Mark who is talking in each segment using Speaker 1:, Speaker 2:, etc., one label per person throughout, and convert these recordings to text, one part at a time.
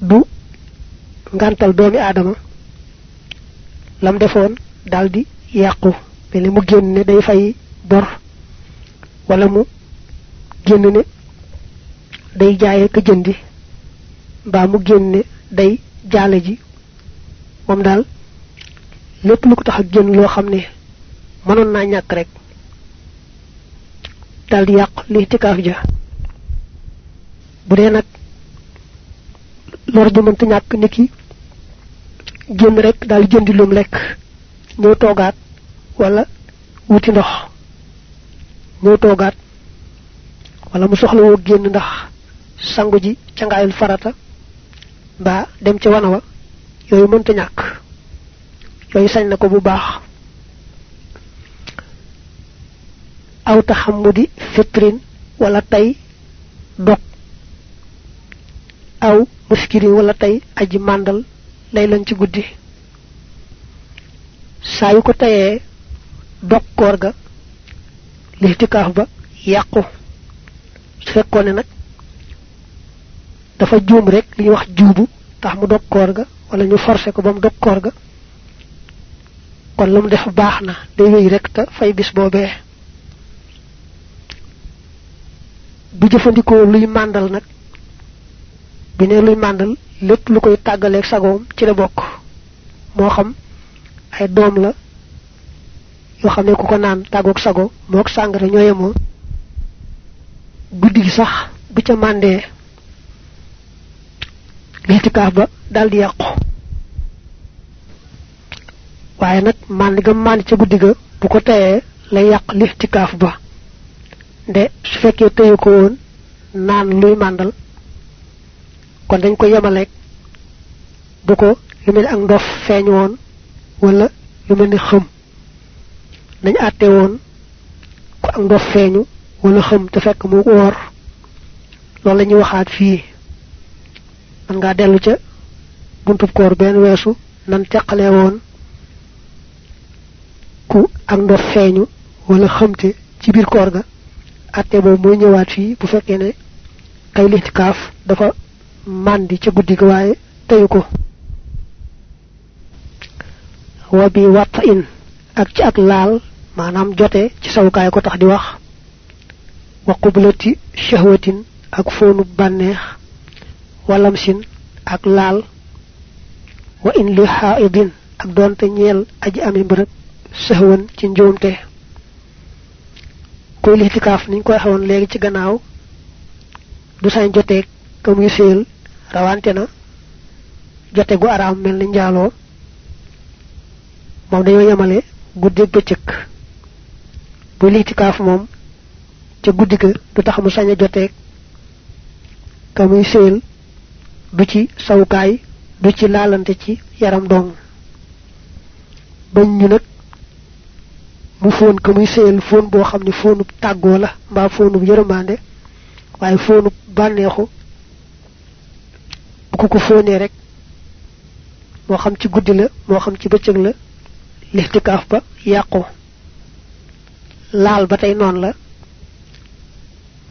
Speaker 1: du ngantal doomi aadama lam defoon daldi yàqu mel mu génn ne day fay bor wala mu génn ne day jaaye ka jëndi mbaa mu génn ne day jaale ji moom daal lépp lu ko tax ak génn loo xam ne mënoon naa ñàkk rek daldi yàq li tikaaf ja bu dee nag lor ju mënta ñàkk niki génn rek daal jëndi lum lekk ñëw toogaat wala wuti ndox ñëw toogaat wala mu soxla woo génn ndax sangu ji cangaayul farata mbaa dem ci wana wa yooyu mënta ñàkk. Yooyu sañ na ko bu baax. Aw taxamudi fitrin wala tay dok aw muskirin wala tay aji mandal lay lañ ci guddi. Saa yu ko tayee dog koor ga lixtikaaf ba yàqu. Su fekkoon ne nag dafa juum rek li ñuy wax juubu tax mu dog koor ga wala ñu forcé ko ba mu dog koor ga kon lu mu def baax na day rek te fay bis boobee. Bu jëfandikoo luy màndal nag bi ne luy màndal lépp lu koy tàggaleeg sagoom ci la bokk. Moo xam ay doom la yoo xam ne ku ko naan sago moog sàngara ñoo yemoo. Guddi gi sax bu ca màndee litikaaf ba daldi yàqu. Waaye nag mànd ga mànd ca guddi ga bu ko teyee lay litikaaf ba. Su ko naan luy màndal kon dañ ko yemaleeg bu ko lu mel ak ndof feeñ woon wala lu mel ni xëm. Nañ àtte woon ko ak ndof feeñu wala xëm te fekk mu woor. Loolu la ñuy waxaat fii. Man ngaa dellu ca buntub koor benn weesu nan teqalee woon ku ak ndof feeñu wala xëmte ci biir koor ga. Àtte boobu mooy ñëwaat fii bu fekkee ne kay litikaaf dafa mandi ca guddi ga waaye teyu ko wa bi ak ci ak laal maanaam jote ci sawukaay ko tax di wax. Wa qublati shahwatin ak foonu bànneex walam sin ak laal. Wa in li haidin ak doonte ñeel aji ami mbërëb sahwan ci njuumte. Kuy lixtikaaf niñ koy xawoon léegi ci gannaaw du sañ ka muy séel rawante na. Jote gu araam mel ni njaaloo. Moom dañoo yemale guddi bëccëg. Bu litikaaf moom ca guddi ga du tax mu sañ a joteeg ka muy du ci sawukaay du ci laalante ci yaram dong. Bañ ñu nag mu foon ka muy séel foon boo xam ne foonub tàggoo la mbaa foonub yërmande waaye foonub bànneexu bu ko foonee rek moo xam ci guddi la moo xam ci bëccëg la lixtikaaf ba yàqu. Laal ba tey noonu la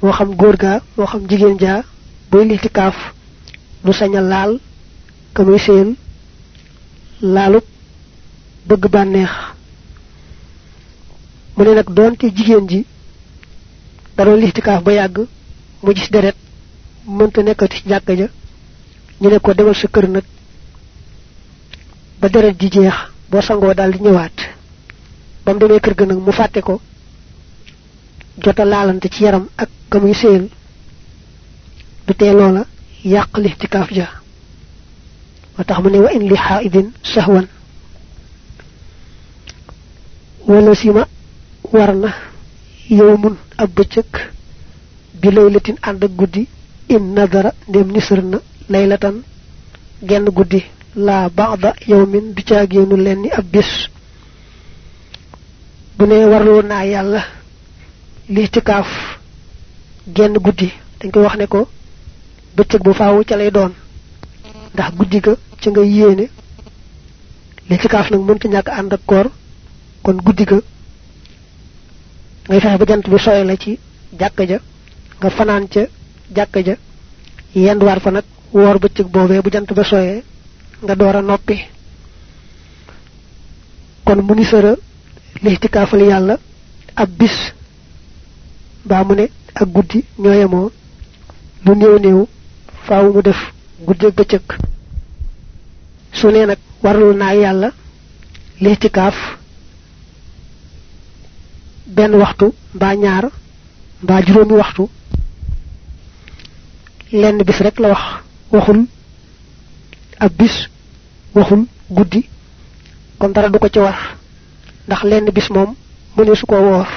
Speaker 1: moo xam góor gaa moo xam jigéen jaa buy lixtikaaf du sañ a laal ka muy séen laalub bëgg bànneex. Mu ne nag doonte jigéen ji da ba mu gis deret mënta nekkati ñu ne ko demal sa kër nag ba deret ji jeex boo sangoo daal di ñëwaat. Ba mu demee kër ga nag mu fàtte ko jota laalante ci yaram ak ka muy séel du tee loola yàq lixtikaaf ja. Moo tax mu ne wa in li sahwan. Wala sima war na yowmun ab bëccëg bi ànd ak in nadara ndem nisër na laylatan genn guddi la ba'da yawmin du caagéenu leen ni ab bis. Bu ne warloo naa yàlla liitikaaf genn guddi dañ koy wax ne ko bëccëg bu faawu ca lay doon. Ndax guddi ga ca nga ñàkk ànd ak koor kon guddi ga ngay fexe ba jant bi soye la ci jàkka ja nga fanaan ca jàkka ja yenduwaat fa nag woor bëccëg boobee bu jant ba soyee nga door a noppi. Kon mu ni sëra lixtikaafal yàlla ab bis mbaa mu ne ak guddi ñoo yemoo. Lu néew néew faaw mu def bëccëg. Su nee nag warul naa yàlla lixtikaaf benn waxtu mbaa ñaar juróomi waxtu lenn bis rek la wax waxul ab bis waxul guddi kon dara du ko ci war ndax lenn bis moom mu ne su ko woor.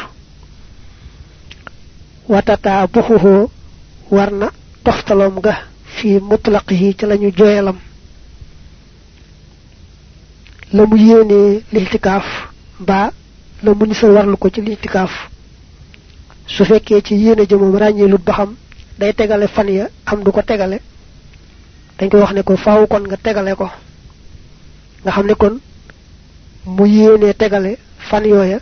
Speaker 1: Watata buxuhoo war na toftaloom ga fi mutlaqihi ci lañu joyelam la mu yéenee lixtikaaf mbaa la mu nisal warlu ko ci lixtikaaf su fekkee ci yéene ràññeelut ba xam day tegale fan ya am du ko tegale dañ ko wax ne ko faaw kon nga tegale ko. Nga xam ne kon mu yéenee tegale fan yooya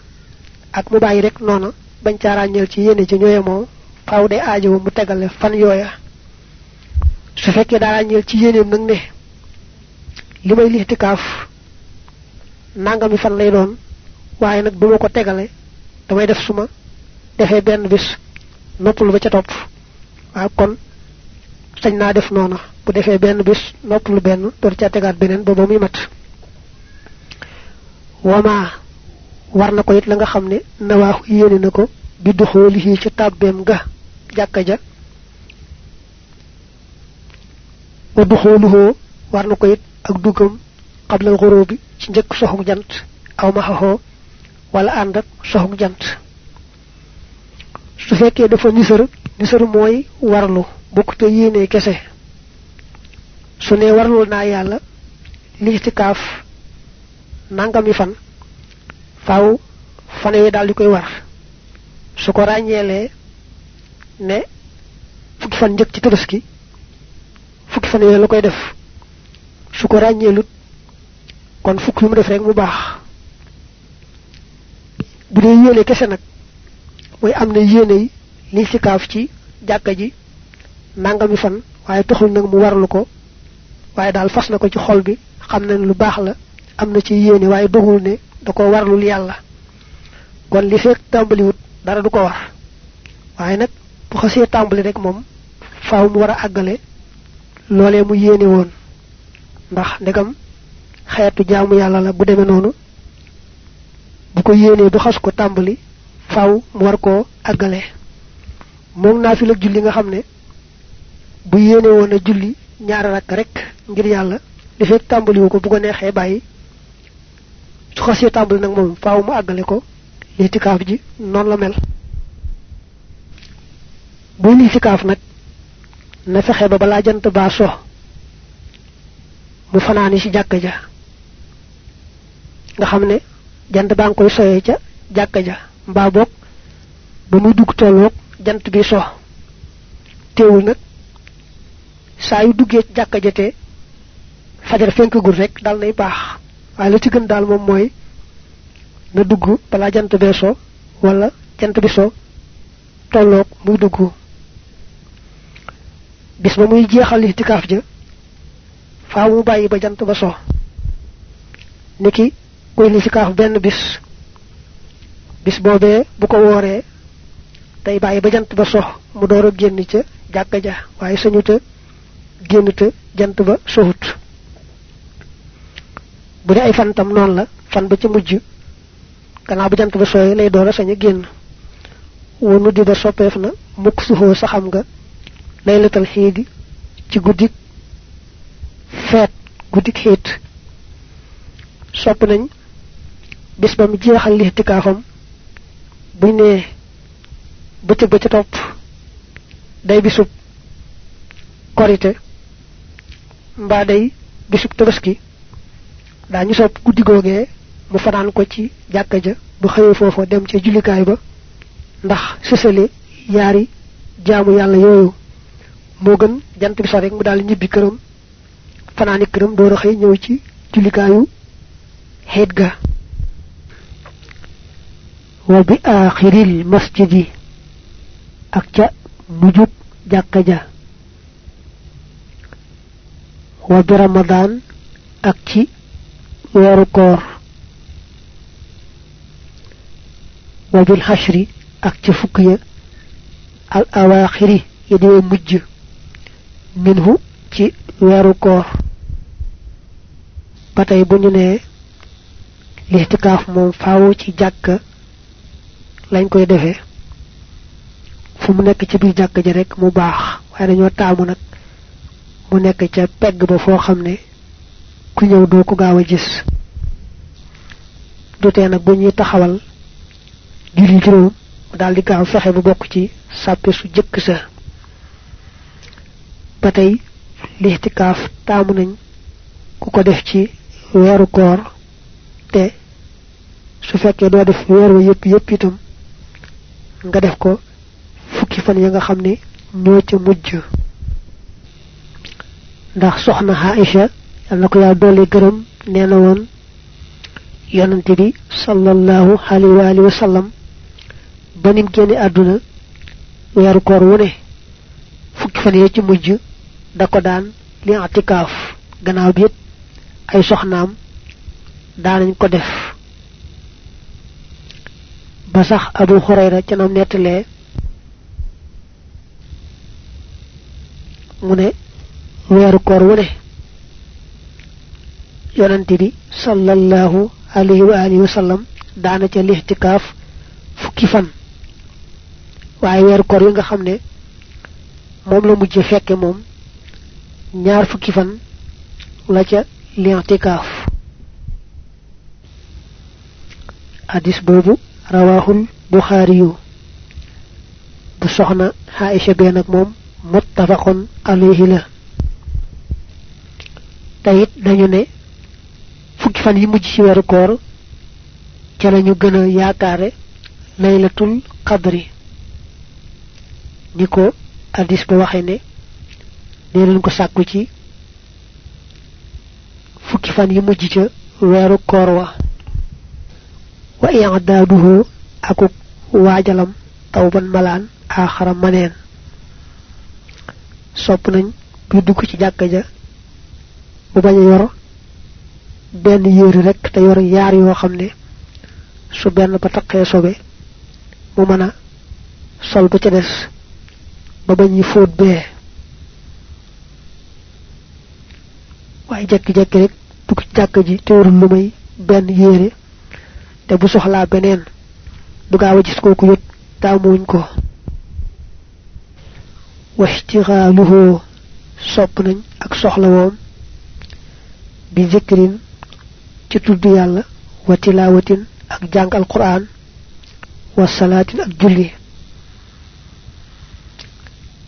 Speaker 1: ak mu bàyyi rek noona bañ caa ràññeel ci yéene ci ñooye moom. Faaw day aajowo mu tegale fan yooya. Su fekkee daa ràññeel ci yéeneem nag ne li may lixtikaaf nangami fan lay doon waaye nag ko tegale damay def suma defee benn bis noppalu ba ca topp. Waaw kon sañ naa def noona bu defee benn bis noppalu benn door ca tegaat beneen ba ba mat. Wama war na ko it la nga xam ne nawaaxu yéene na ko bi duxoolihi ci tàbbeem ga jàkka ja. Wa duxooluhoo war na ko it ak duggam xablal xoroo bi ci njëkk jant aw maxaxoo wala ànd ak jant. Su fekkee dafa nisër nisër mooy warlu bokk te yéene kese su ne warlul naa yàlla lixtikaaf nangami fan faaw fan yooyu daal di koy war. Su ko ràññeelee ne fukki fan njëkk ci tabaski fukki fan yooyu la def. Su ko kon fukk yu mu def rek mu baax. Bu dee yéene kese nag mooy am na yéene yi ci jàkka ji nangami fan waaye taxul nag mu warlu ko waaye daal fas na ko ci xol bi xam nañ lu baax la am na ci yéene waaye doxul ne da ko warlul yàlla. Kon li fekk tàmbaliwut dara du ko war. Waaye nag bu xasee tàmbali rek moom faaw mu war a àggale loolee mu yéene woon. Ndax ndegam xeetu jaamu yàlla la bu demee noonu bu ko yéenee bu xas ko tàmbali faaw mu war koo àggale. Moom naa fi la julli nga xam bu yéene woon a julli ñaari rakk rek ngir yàlla. li fekk tàmbaliwu ko bu ko neexee bàyyi. su xasee tàmbali nag moom faaw mu àggale ko. litikaaf ji noonu la mel. buy litikaaf nag na fexe ba balaa jant baa so mu fanaani ci ja. nga xam jant baa ngi koy soyee ca ja. mbaa boog ba muy dugg tolloog jant bi so teewul nag saa yu duggee ci jàkka ja te fajar fenkagul rek dal nay baax. Waaye la ci gën daal moom mooy na dugg balaa jant bee so wala jant bi so tolloog muy dugg. Bis ba muy jeexal itikaaf ja faaw mu bàyyi ba jant ba so niki kuy litikaaf benn bis bis boobee bu ko wooree day bàyyi ba jant ba so mu door génn ca jàkka ja. Waaye sañu génn te jant ba sohut bu dee ay fan tam noonu la fan ba ca mujj gannaaw bu jant ba sooyee lay door a sañ a génn. Wonu di ba soppeef na mukk suxoo sa xam nga laylatal xiidi ci guddik feet guddik xiit. Sopp nañ bis ba mu jeexal lixtikaafam buñ nee bëccëg ba ca topp day bisub korite mbaa day bisub tabaski. Daañu sopp guddi googee mu fanaan ko ci jàkka ja bu xëyee foofa dem ca jullikaay ba. Ndax sësale yaari jaamu yàlla yooyu moo gën jant bi so rek mu daal ñibbi këram. Fanaani këram door a xëy ci xeet ga. Wa bi aaxiril masjidi ak ca mujjub jàkka ja وبرمضان أكتي ويركور وبالحشر أكتي فقية الأواخر يدي مج منه تي ويركور باتاي بنيني الاحتكاف من فاو تي جاك لن كوي دفع فمنك تي بي جاك جريك مباح وأنا نيو تامو mu nekk ca pegg ba foo xam ne ku ñëw doo ko gaaw a gis. Dutee nag bu ñuy taxawal julli juróom daal di gaaw fexe bu bokk ci sàppe su jëkk sa. Ba tey lixtikaaf taamu nañ ku ko def ci weeru koor te su fekkee doo def weer wa yépp yépp itam nga def ko fukki fan ya nga xam ne ñoo ca mujj ndax soxna Aisha yàlla ko yaa dolli gërëm nee na woon yonante bi sallallahu alayhi wa sallam ba nim génne àdduna weeru koor wu ne fukki fan ya ci mujj da ko daan li atikaaf gannaaw bi ay daanañ ko def. Ba sax abu hurayra ca nam nettalee mu weeru koor wu ne yonante bi sallallahu alayhi wa alihi wa sallam daana ca lixtikaaf fukki fan waaye weeru koor yi nga xam ne moom la mujj fekke moom ñaar fukki fan la ca lixtikaaf hadis boobu rawahul buxaariyu bu soxna Aïcha bee nag moom muttafaqun alayhi la tayit dañu ne fukki fan yi mujj ci weeru koor ca lañu gën a yaakaare laylatul qadri. Ni ko hadis ba waxe ne leen ko sàkku ci fukki fan yi mujj ca weeru koor wa. Wa i'daduhu akuk waajalam tawban malaan aaxara maneen. Sopp nañ bi dugg ci jàkka ja bu bañ a yor benn yéeri rek te yor yaar yoo xam ne su benn ba sobe mu mën a sol ba ca des ba bañ yi fóot bee. Waaye jekki-jekki rek dugg ci jàkka ji te warul lu may benn yéere te bu soxlaa beneen du gaaw ko. Waxtixaaluhu sopp nañ ak soxla woom bi zikrin ci tudd yàlla wa tilaawatin ak jàng alquran wa salaatin ak julli.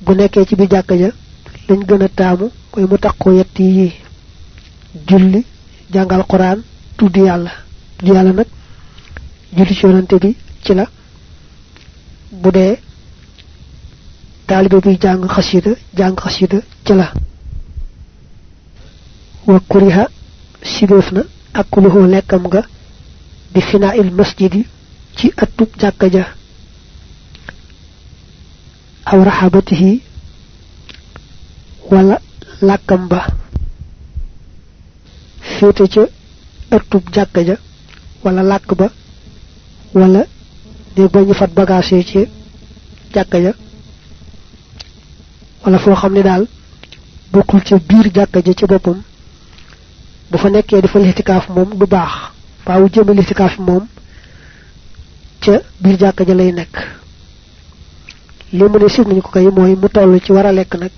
Speaker 1: Bu nekkee ci bi jàkka ja lañ gën a taamu mooy mu takkoo yett yi julli jàng alquran tudd yàlla. Tudd yàlla nag julli ci bi ci la. Bu jàng xasida jàng xasida ci la atub jàkka ja aw raxabatihi wala làkkam ba féete ca atub jàkka ja wala làkk ba wala ne bañu fat bagage ci jàkka ja wala foo xam ne daal bokkul ca biir jàkka ja ci boppam bu fa nekkee dafa lixtikaaf moom du baax. Faawu jëme lixtikaaf moom ca biir jàkka ja lay nekk. Li mu ne sib nañu ko kay mooy mu toll ci war a lekk nag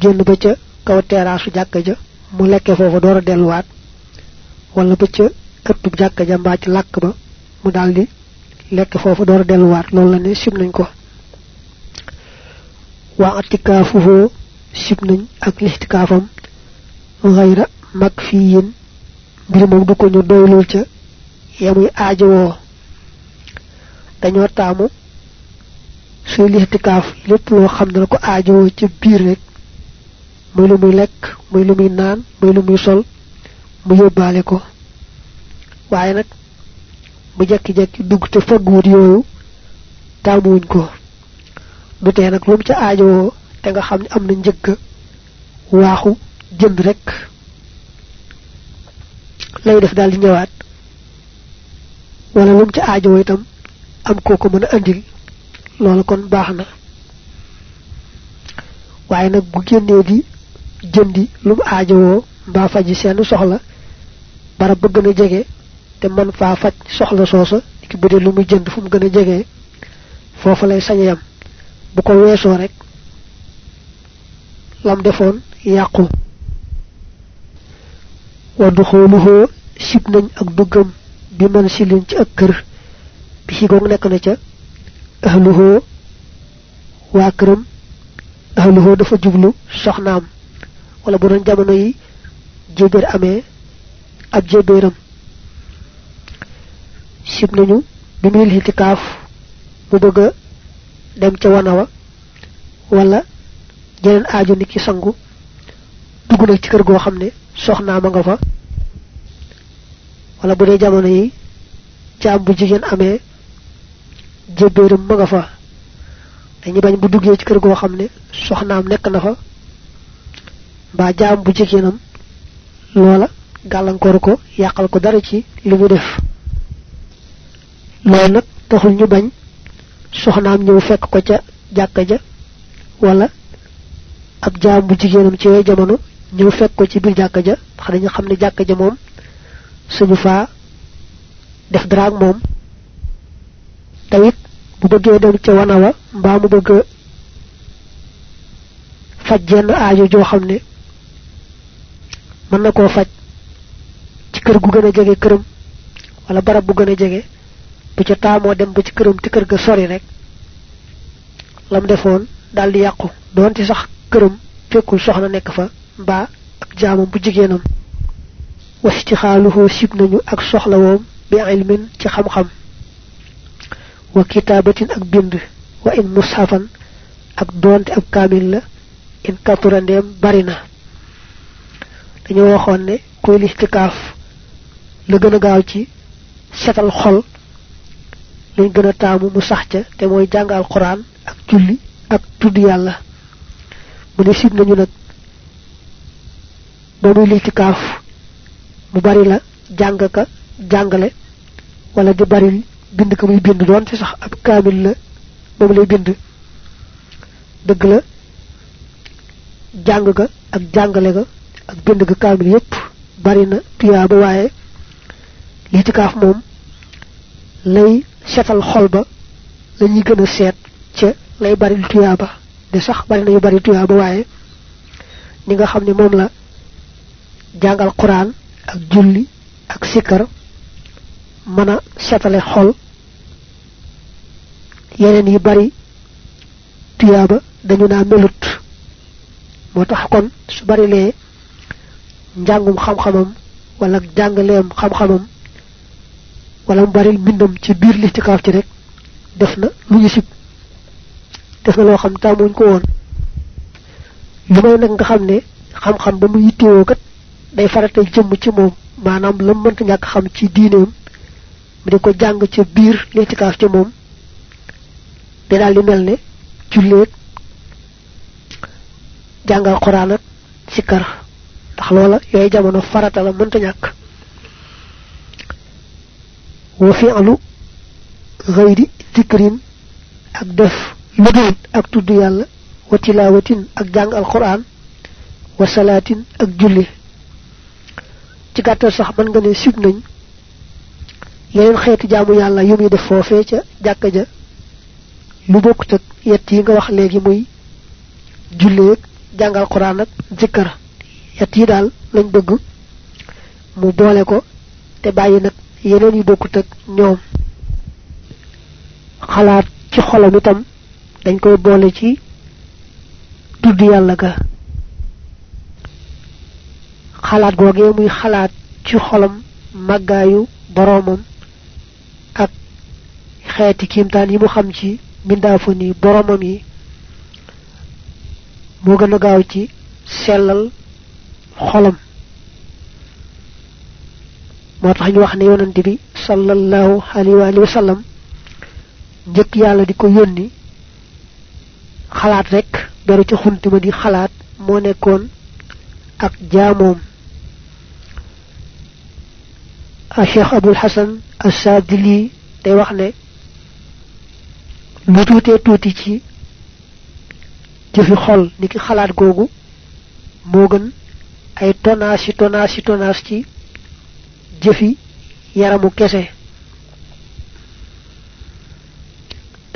Speaker 1: génn ba ca kaw teraasu jàkka ja mu lekkee foofa door a delluwaat wala ba ca ëttub jàkka ja mbaa ci làkk ba mu daldi lekk foofa door a delluwaat. Loolu la ne nañ ko. Waa nañ ak yéen mbir moom du ko ñu doylul ca yamuy aajowoo. Dañoo taamu suy lixtikaaf lépp loo xam ne ko aajowoo ca biir rek muy lu muy lekk muy lu muy naan muy lu muy sol mu yóbbaale ko. Waaye nag mu jekki-jekki dugg te fagguwut yooyu taamuwuñ ko. Du tee nag lu mu ca aajowoo te nga xam ne am na njëgg jënd rek lay def dal di ñëwaat. Wala lu ci aajo itam am koko mëna andil. Loolu kon baax na. Waaye nag bu génnee di jëndi lu mu aajowoo mbaa faji seen soxla bara bëgg na jege te man faa faj soxla soosa ki bu dee lu muy jënd fu mu gën a jegee foofa lay sañ yam bu ko weesoo rek lam defoon yàqu wa duxuluhu sib nañ ak duggam bi man silin ci ak kër bi ci goog nekk na ca ahluhu waa këram ahluhu dafa jublu soxnaam wala bu doon jamono yi jébéer amee ab jébéeram sib nañu wala jeneen aajo ni ki sangu dugg nag ci kër soxnaama nga fa. Wala bu dee jamono yi jaam bu jigéen amee jébéeram ma nga fa. Dañu bañ bu duggee ci kër goo xam ne soxnaam nekk na fa mbaa jaam bu jigéenam loola gàllankoor ko yàqal ko dara ci li mu def. Loolu nag taxul ñu bañ soxnaam ñëw fekk ko ca jàkka ja wala ab jaam bu jigéenam ci jamono ñëw fekk ko ci biir jàkka ja ndax dañu xam ne jàkka ja moom suñu faa def dara ak moom. Tawit bu bëggee dem ca wana wa mbaa mu bëgg faj jenn aajo joo xam ne mën na koo faj ci kër gu gën a jege wala barab bu gën a jege bu ca taamoo dem ba ci këram te kër ga sori rek lam defoon daal di yàqu. Doonte sax këram fekkul soxna nekk fa mbaa ak jaamam bu jigéenam. Wastixaaluhu sib nañu ak soxlawoom bi ilmin ci xam-xam. Wa kitaabatin ak bind. Wa in mushafan ak doonte ab kaamil la in katura ndeem bari na. Dañu waxoon ne kuy listikaaf la gën a gaaw ci setal xol lañ gën a taamu mu sax ca te mooy jàngal quran ak julli ak tudd yàlla. Mu ne sib nañu nag ba muy listikaaf mu bari la jàng ka jàngale wala di bari bind ko muy bind doon ci sax ab kaamil la moom lay bind. Dëgg la jàng ga ak jàngale ga ak bind ga kaamil yépp bari na tuyaaba waaye litikaaf moom lay setal xol ba lañuy gën a seet ca lay bari tuyaaba de sax bari na yu bari tuyaaba waaye ni nga xam ne moom la jàngal quran ak julli ak sikkar mën a setale xol yeneen yi bari tuyaaba dañu naa melut. Moo tax kon su bari lee njàngum xam-xamam wala jàngaleem xam-xamam wala mu bari mbindam ci biir listikaaf ci rek def na lu ñu sib def na loo xam tàmmuñ ko woon. Lu may nag nga xam xam-xam ba mu yittewoo kat day faratay jëmm ci moom maanaam la mënta ñàkk xam ci diineem mu di ko jàng ca biir listikaaf ci moom da daal di mel ne julleeg jàngal quran ak sikkar ndax loola yooyu jamono farata la mënta ñàkk wa fi'lu ghayri zikrin ak def ludul ak tudd yàlla wa tilawatin ak jàng alquran wa salatin ak julli ci gàttal sax mën nga ne sib nañ yeneen xeeti jaamu yàlla yu muy def foofee ca jàkka ja lu bokkut ak yett yi nga wax léegi muy julleeg jàngal quran ak zikkar yett yi daal lañ bëgg mu boole ko te bàyyi nag yeneen yu bokkut ak ñoom xalaat ci xolam itam dañ koy boole ci tudd yàlla ga xalaat googee muy xalaat ci xolam màggaayu ak xeeti kiimtaan yi mu xam ci mbindaafa ni boromam yi moo gën a gaaw ci sellal xolam. moo tax ñu wax ne yonante bi sallallahu alayhi wa sallam njëkk yàlla di ko yónni xalaat rek beru ci xunti di xalaat moo nekkoon ak jaamoom الشيخ أبو الحسن السادلي دي وخنا لوتوتي توتي تي جيفي خول نكي خالات غوغو موغن اي توناسي توناسي توناسي جفي يرامو كيسه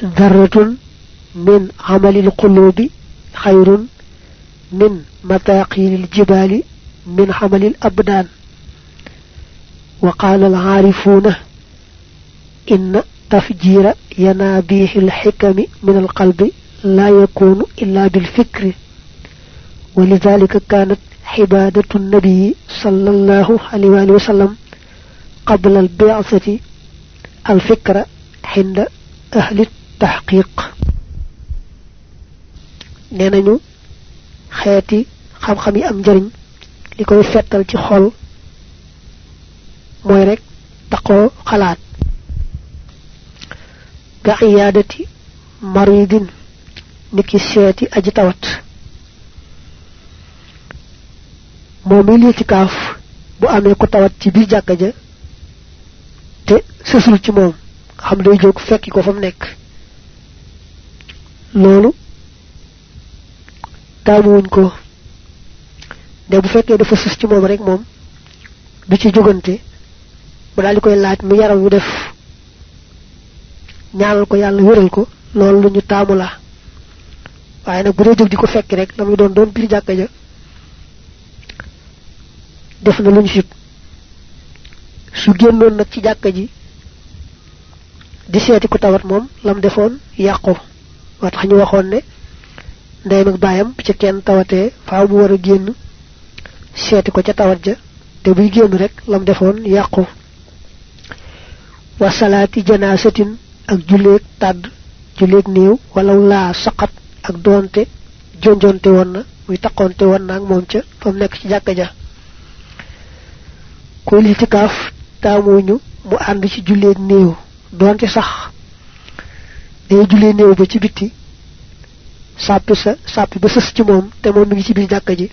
Speaker 1: ذرة من عمل القلوب خير من متاقيل الجبال من عمل الأبدان وقال العارفون إن تفجير ينابيح الحكم من القلب لا يكون إلا بالفكر. ولذلك كانت حبادة النبي صلى الله عليه وسلم قبل البعثة الفكرة عند أهل التحقيق. نينانيو خياتي خم خمي لكي فتل xol moy rek taxo xalaat. Ga iyadati maridin niki seeti aji tawat. Li ci kaaf bu amé ko tawat ci biir jàkka ja te sësul ci moom xam day jóg fekki ko fam nekk. Loolu taamuwuñ ko. Ne bu fekkee dafa sës ci moom rek moom du ci jógante mu daal di koy laaj mu yaram wu def ñaanal ko yàlla wéral ko loolu lu ñu taamu la. Waaye nag bu dee jóg di ko fekki rek la muy doon doon biir jàkka ja def na luñ sib. Su génnoon nag ci jàkka ji di seeti ku tawat moom lam defoon yàqu. Wa tax ñu waxoon ne ndeyam ak baayam ci kenn tawatee faaw mu war a génn seeti ko ca tawat ja te buy génn rek lam defoon yàqu wa salaati janaasatin ak julleeg tàdd julleeg néew wala laa saqat ak doonte jonjonte woon na muy taqonte woon na ak moom ca fam nekk ci jàkka ja. Ko litikaaf taamuñu mu ànd ci julleeg néew doonte sax day jullee néew ba ci bitti sàppi sa sàppi ba ci moom te moom mi ngi ci biir jàkka ji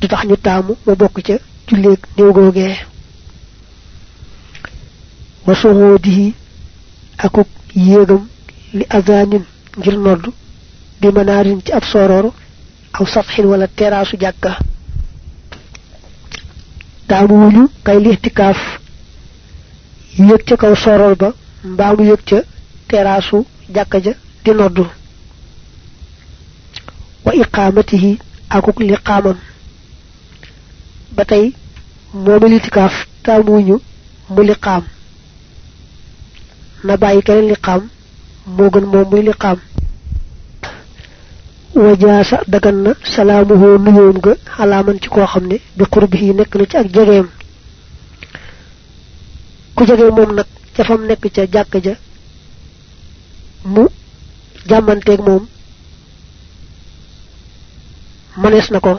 Speaker 1: du tax ñu taamu mu bokk ca julleeg néew googee manaarin ci ab soror aw satxin wala teraasu jàkka taamuwuñu kay lixtikaaf yéeg ca kaw soror ba mbaa mu yéeg ca teraasu jàkka ja di noddu wa iqaamatihi akuk liqaamam ba tey moomi litikaaf taamuwuñu mu liqaam na bàyyi keneen liqaam moo gën moom muy liqaam wajaasa dagan na salaamuhu nuyoom ga xalaaman ci xam ne bi qurbihi nekk na ci ak jegeem. Ku jege moom nag ca fam ca ja mu jàmmanteeg moom manees na ko.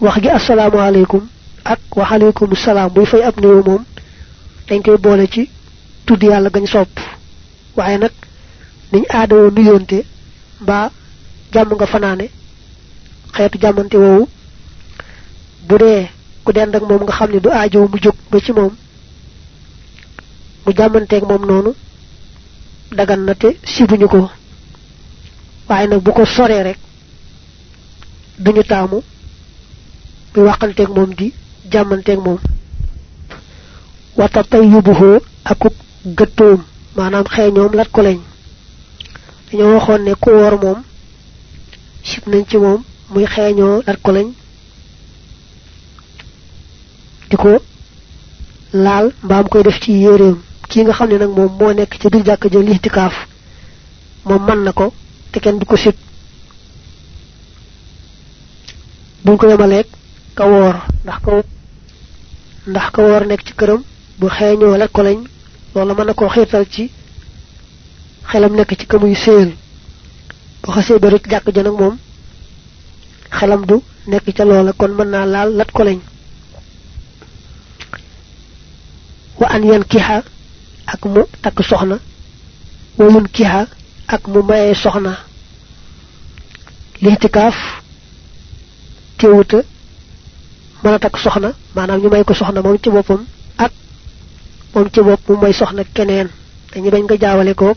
Speaker 1: Wax gi asalaamaaleykum ak waxaleykum salaam buy fay ab nuyoo moom dañ koy boole ci tudd yàlla gañ sopp. Waaye nag niñ aadawoo nuyoonte mbaa jàmm nga fanaane xeetu jàmmante woowu bu dee ku dend ak moom nga xam ne du aajow mu jóg ba ci moom mu jàmmanteeg moom noonu dagan na te sibuñu ko. Waaye nag bu ko soree rek duñu taamu muy waxanteeg moom di jàmmanteeg moom. Wata tay yubuhoo akub gëttoom maanaam xeeñoom lat ko lañ. Dañoo waxoon ne ku woor moom sib nañ ci moom muy xeeñoo lat ko lañ. Di ko laal mbaam koy def ci yéreem kii nga xam ne nag moom moo nekk ci biir jàkk ja lixtikaaf. Moom man na ko te kenn du ko sib. Buñ ko yemaleeg ka woor ndax ko ndax ka woor nekk ci këram bu xeeñoo lat ko lañ loolu mën na koo ci xelam nekk ci kamuy séel bu ci nag moom xelam du nekk ca loola kon mën naa laal lat ko lañ. Wa an yan kiha ak mu takk soxna wa yun kiha ak mu mayee soxna. Lixtikaaf téewuta mën a soxna maanaam ñu may ko soxna moom ci boppam ak moom ci bopp mu may soxna keneen. Dañu bañ nga jaawale ko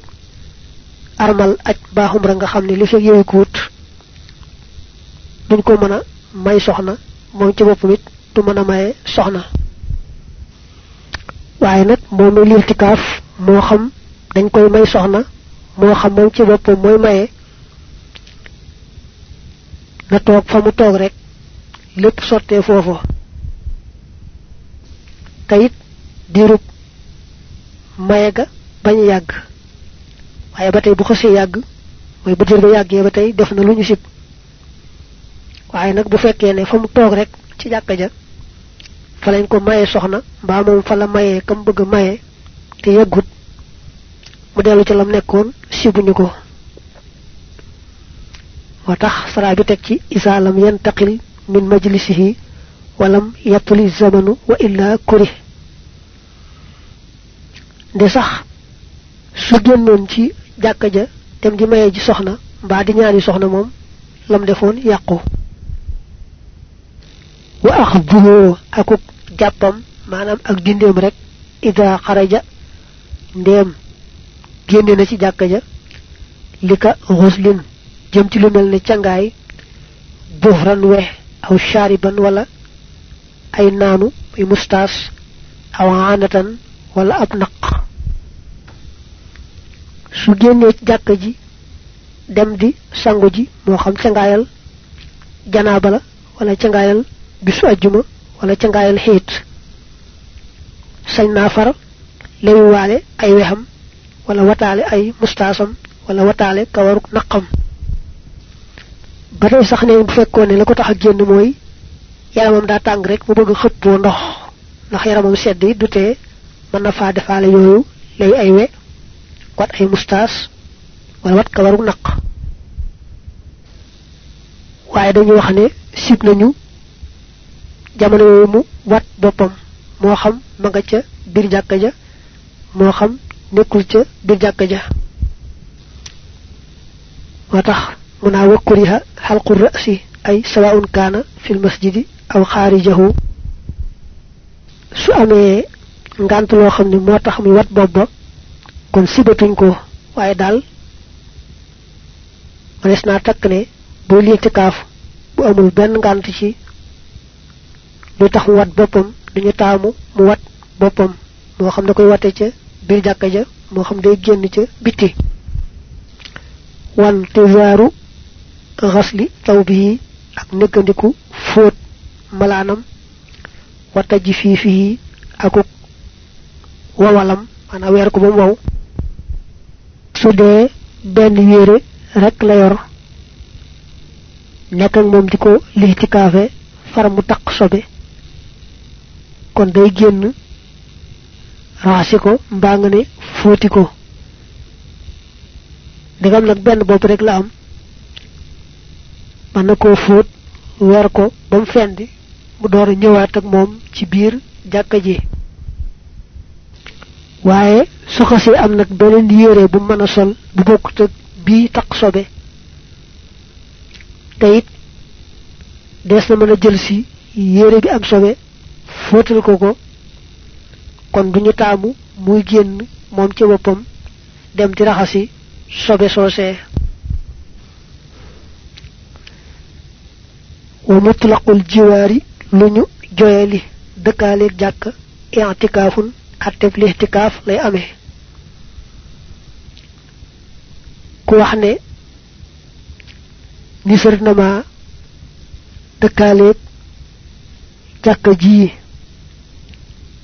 Speaker 1: armal aj baaxum ra nga xam ne li fekk yooyu ko wut duñ ko mën a may soxna. Moom ci boppam it du mën a maye soxna. Waaye nag moom mi lirtikaaf moo xam dañ koy may soxna moo xam moom ci boppam mooy maye. Na toog fa mu toog rek lépp sottee foofu kayit diirub maye ga bañ yàgg waaye ba tey bu xësee yàgg mooy bu diir ba yàggee ba tey def na lu ñu sib. Waaye bu fekkee ne fa mu rek ci ja fa lañ ko maye soxna mbaa moom fa la mayee kam bëgg maye te yeggut mu dellu ci lam nekkoon sibuñu ko. Moo tax bi ci yantaqil min majlisihi walam yatuli zamanu wa illa kuri de sax su génnoon ci jàkka ja dem di maye ji soxna mbaa di ñaani soxna moom lam defoon yàqu. Wa axduhu akuk jàppam maanaam ak dindeem rek ida xaraja ndéem génne na ci jàkka ja li ka jëm ci lu mel ne cangaay buhran we aw shariban wala ay naanu ay mustaas aw wala ab naq. Su génnee ci jàkka ji dem di sangu ji moo xam cangaayal janaaba la wala cangaayal bisu ajjuma wala cangaayal xiit. Sañ naa far lewiwaale ay wexam wala wataale ay mustaasam wala wataale kawaruk naqam. Ba tey sax ne bu fekkoon ne la ko tax a génn mooy yaramam daa tàng rek mu bëgg ndox ndax yaramam sedd du mën na faa defaale yooyu lay ay we wat ay mustaas wala wat kawaruk naq waaye dañu wax ne sib nañu jamono yooyu mu wat boppam moo xam ma nga ca biir jàkka ja moo xam nekkul ca biir jàkka ja moo tax mu naa wakkuriha xalqu rasi ay sawaun kaana fil masjidi aw xaarijahu su amee ngant loo xam ne tax muy wat bopp ba kon sibatuñ ko waaye daal manes naa takk ne boo liitikaaf bu amul benn ngant ci lu tax wat boppam duñu taamu mu wat boppam. Moo xam da koy wate ca biir jàkka ja moo xam day génn ca bitti wan tizaaru xasli taw bii ak nëggandiku fóot malaanam wata ji fii akuk wawalam maanaam weer ko ba mu wow. Su dee benn yére rek la yor. Nekk ak moom di ko lii ci kaafe far mu taq sobe. Kon day génn raxasi ko nga ne fóoti ko. Digam nag benn bopp rek la am. Mën na koo fóot weer ko ba mu fendi mu door a ñëwaat ak moom ci ji waaye su xasee am nag beneen yére bu mën a sol bu bokkut ak bii taq sobe te it dees na mën a jël si yére bi am sobe fóotal ko ko kon duñu taamu muy génn moom ci boppam dem di raxasi sobe soosee wa mutlaqul jiwaari lu ñu joyeli dëkkaaleeg jàkk i'tikaafun atteb lixtikaaf lay amee ku wax ne nisër na ma dëkkaaleeg jàkk ji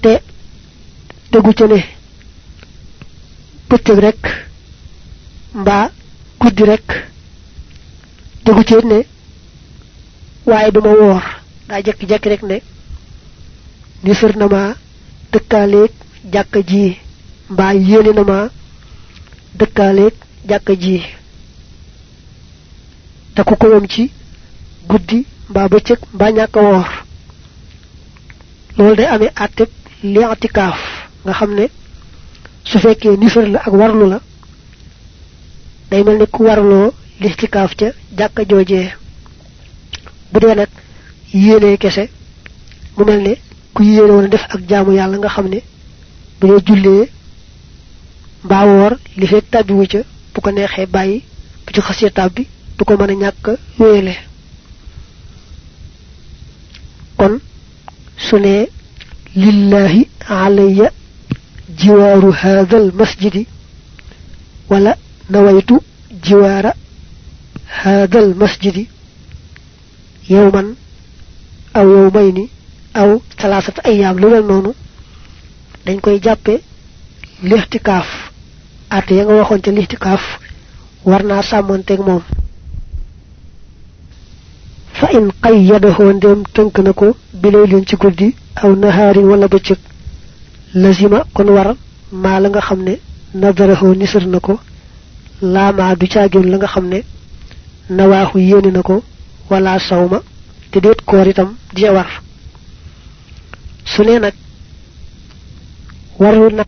Speaker 1: te tegu ca ne bëccëg rek mbaa guddi rek tegu ca ne waaye duma woor daa jekki-jekki rek ne ni sër na ma dëkkaaleeg jàkka ji mbaa yéene na ma dëkkaaleeg jàkka ji. Te ku ko yom ci guddi mbaa bëccëg mbaa ñàkk woor. Loolu day amee àtteb li atikaaf nga xam ne su fekkee nisër la ak warlu la day mel ne ku warloo listikaaf ca jàkka joojee. Bu dee nag yéene kese mu mel ne ku yéene woon def ak jaamu yàlla nga xam bu ñu jullee mbaa woor li fekk tàbbi wu ca bu ko neexee bàyyi bu ci xasee tàbbi du ko mën a ñàkk wéyale. Kon su ne lillahi alayya jiwaaru haadal masjidi wala nawaytu jiwaara haadal masjidi yowman aw yowmayni aw salaasata ayyaam lu mel noonu dañ koy jàppe lixtikaaf ate ya nga waxoon ca lixtikaaf war naa sàmmanteeg moom fa in qayyadahu ndem tënk na ko bilaylin ci guddi aw nahaarin wala bëccëg lazima kon war maa la nga xam ne nadarahu nisar na ko laamaa du caagin la nga xam ne nawaahu yéene na ko wala sawma te déet koor itam di war su ne nag warul